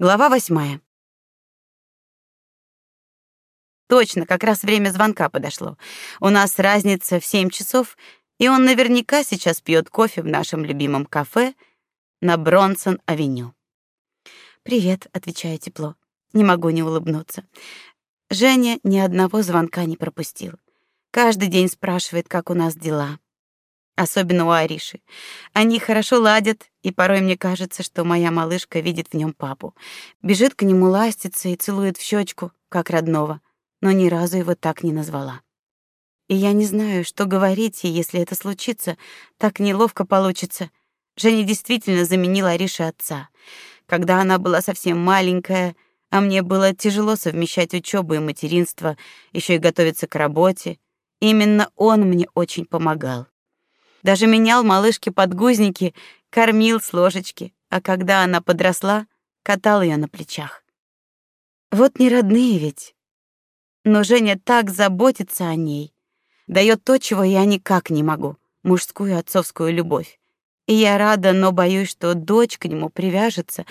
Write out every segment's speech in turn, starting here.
Глава восьмая. Точно, как раз время звонка подошло. У нас разница в семь часов, и он наверняка сейчас пьет кофе в нашем любимом кафе на Бронсон-авеню. «Привет», — отвечаю тепло. Не могу не улыбнуться. Женя ни одного звонка не пропустил. Каждый день спрашивает, как у нас дела. Особенно у Ариши. Они хорошо ладят, и порой мне кажется, что моя малышка видит в нем папу. Бежит к нему, ластится и целует в щечку, как родного, но ни разу его так не назвала. И я не знаю, что говорить, и если это случится, так неловко получится. Женя действительно заменила Арише отца. Когда она была совсем маленькая, а мне было тяжело совмещать учебу и материнство, еще и готовиться к работе. Именно он мне очень помогал. Даже менял малышке подгузники, кормил с ложечки, а когда она подросла, катал ее на плечах. Вот не родные ведь. Но Женя так заботится о ней, дает то, чего я никак не могу мужскую отцовскую любовь. И я рада, но боюсь, что дочь к нему привяжется,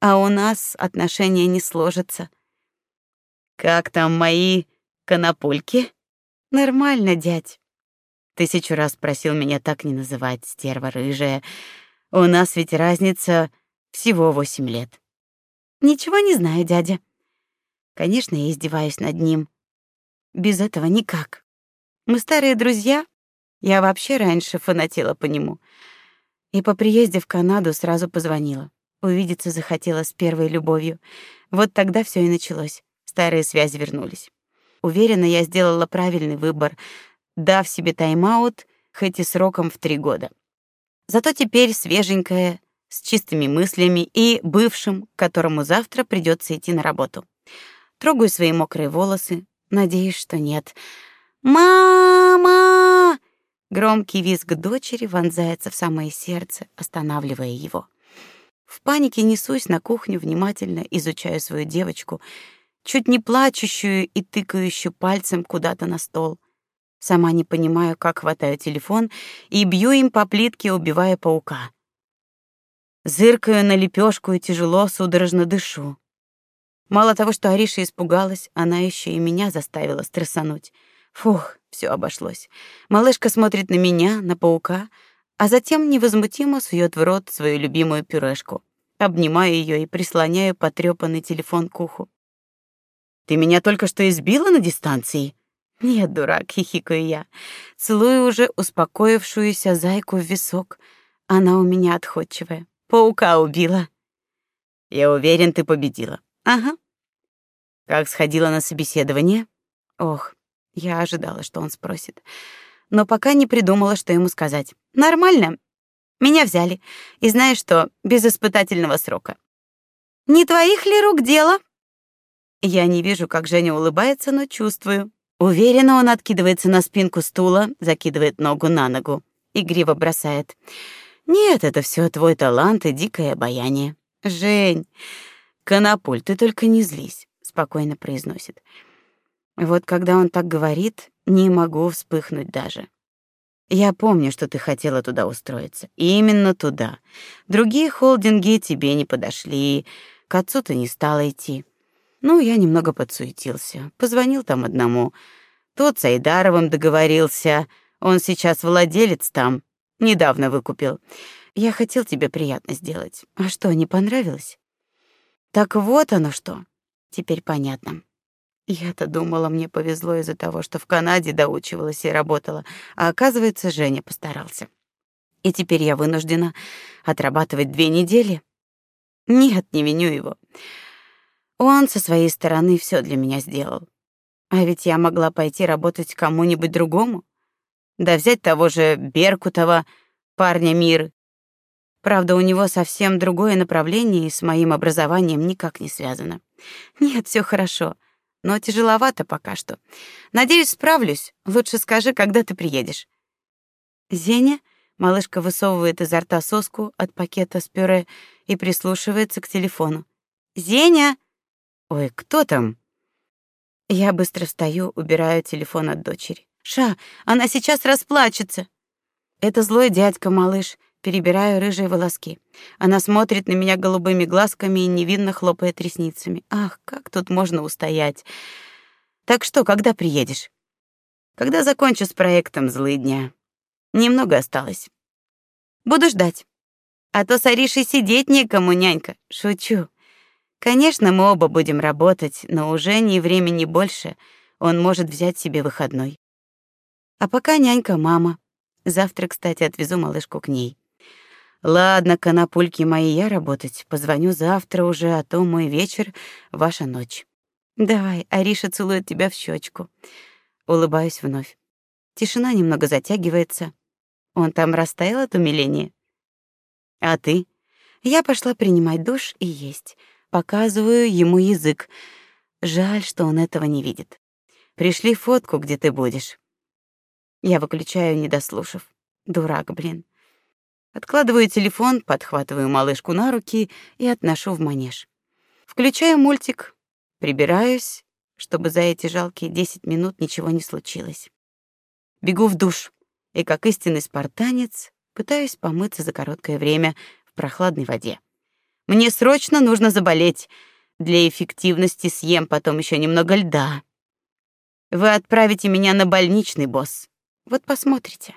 а у нас отношения не сложатся. Как там мои конопульки? Нормально, дядь. Тысячу раз просил меня так не называть, стерва рыжая. У нас ведь разница всего восемь лет. Ничего не знаю, дядя. Конечно, я издеваюсь над ним. Без этого никак. Мы старые друзья. Я вообще раньше фанатела по нему. И по приезде в Канаду сразу позвонила. Увидеться захотела с первой любовью. Вот тогда все и началось. Старые связи вернулись. Уверена, я сделала правильный выбор, дав себе тайм-аут, хоть и сроком в три года. Зато теперь свеженькая, с чистыми мыслями и бывшим, которому завтра придется идти на работу. Трогаю свои мокрые волосы, надеюсь, что нет. Мама! Громкий визг дочери вонзается в самое сердце, останавливая его. В панике несусь на кухню, внимательно изучаю свою девочку, чуть не плачущую и тыкающую пальцем куда-то на стол. Сама не понимаю, как хватаю телефон и бью им по плитке, убивая паука. Зыркаю на лепешку и тяжело, судорожно дышу. Мало того, что Ариша испугалась, она еще и меня заставила стрессануть. Фух, все обошлось. Малышка смотрит на меня, на паука, а затем невозмутимо сует в рот свою любимую пюрешку. Обнимаю ее и прислоняю потрепанный телефон к уху. Ты меня только что избила на дистанции? Нет, дурак, хихикаю я. Целую уже успокоившуюся зайку в висок. Она у меня отходчивая. Паука убила. Я уверен, ты победила. Ага. Как сходила на собеседование? Ох, я ожидала, что он спросит, но пока не придумала, что ему сказать. Нормально. Меня взяли. И знаешь что, без испытательного срока. Не твоих ли рук дело? Я не вижу, как Женя улыбается, но чувствую. Уверенно он откидывается на спинку стула, закидывает ногу на ногу, игриво бросает: "Нет, это все твой талант и дикое обаяние". Жень, Конопуль, ты только не злись, спокойно произносит. Вот когда он так говорит, не могу вспыхнуть даже. Я помню, что ты хотела туда устроиться. Именно туда. Другие холдинги тебе не подошли. К отцу ты не стала идти. Ну, я немного подсуетился. Позвонил там одному. Тот с Айдаровым договорился. Он сейчас владелец там. Недавно выкупил. Я хотел тебе приятно сделать. А что, не понравилось? Так вот оно что. Теперь понятно. Я-то думала, мне повезло из-за того, что в Канаде доучивалась и работала, а оказывается, Женя постарался. И теперь я вынуждена отрабатывать две недели. Нет, не виню его. Он со своей стороны все для меня сделал. А ведь я могла пойти работать кому-нибудь другому. Да взять того же Беркутова, парня Миры. Правда, у него совсем другое направление и с моим образованием никак не связано. Нет, все хорошо но тяжеловато пока что. Надеюсь, справлюсь. Лучше скажи, когда ты приедешь. Зеня, малышка высовывает изо рта соску от пакета с пюре и прислушивается к телефону. Зеня. Ой, кто там? Я быстро встаю, убираю телефон от дочери. Ша, она сейчас расплачется. Это злой дядька, малыш. перебираю рыжие волоски. Она смотрит на меня голубыми глазками и невинно хлопает ресницами. Ах, как тут можно устоять? Так что, когда приедешь? Когда закончу с проектом злыдня. Немного осталось. Буду ждать. А то с Аришей сидеть некому, нянька. Шучу. Конечно, мы оба будем работать, но уже ни времени больше. Он может взять себе выходной. А пока нянька мама. Завтра, кстати, отвезу малышку к ней. Ладно, конопульки мои, я работать. Позвоню завтра уже, а то мой вечер, ваша ночь. Давай, Ариша целует тебя в щечку. Улыбаюсь вновь. Тишина немного затягивается. Он там растаял от умиления. А ты? Я пошла принимать душ и есть. Показываю ему язык. Жаль, что он этого не видит. Пришли фотку, где ты будешь. Я выключаю, не дослушав. Дурак, блин. Откладываю телефон, подхватываю малышку на руки и отношу в манеж. Включаю мультик, прибираюсь, чтобы за эти жалкие 10 минут ничего не случилось. Бегу в душ и, как истинный спартанец, пытаюсь помыться за короткое время в прохладной воде. Мне срочно нужно заболеть. Для эффективности съем потом еще немного льда. Вы отправите меня на больничный, босс. Вот посмотрите.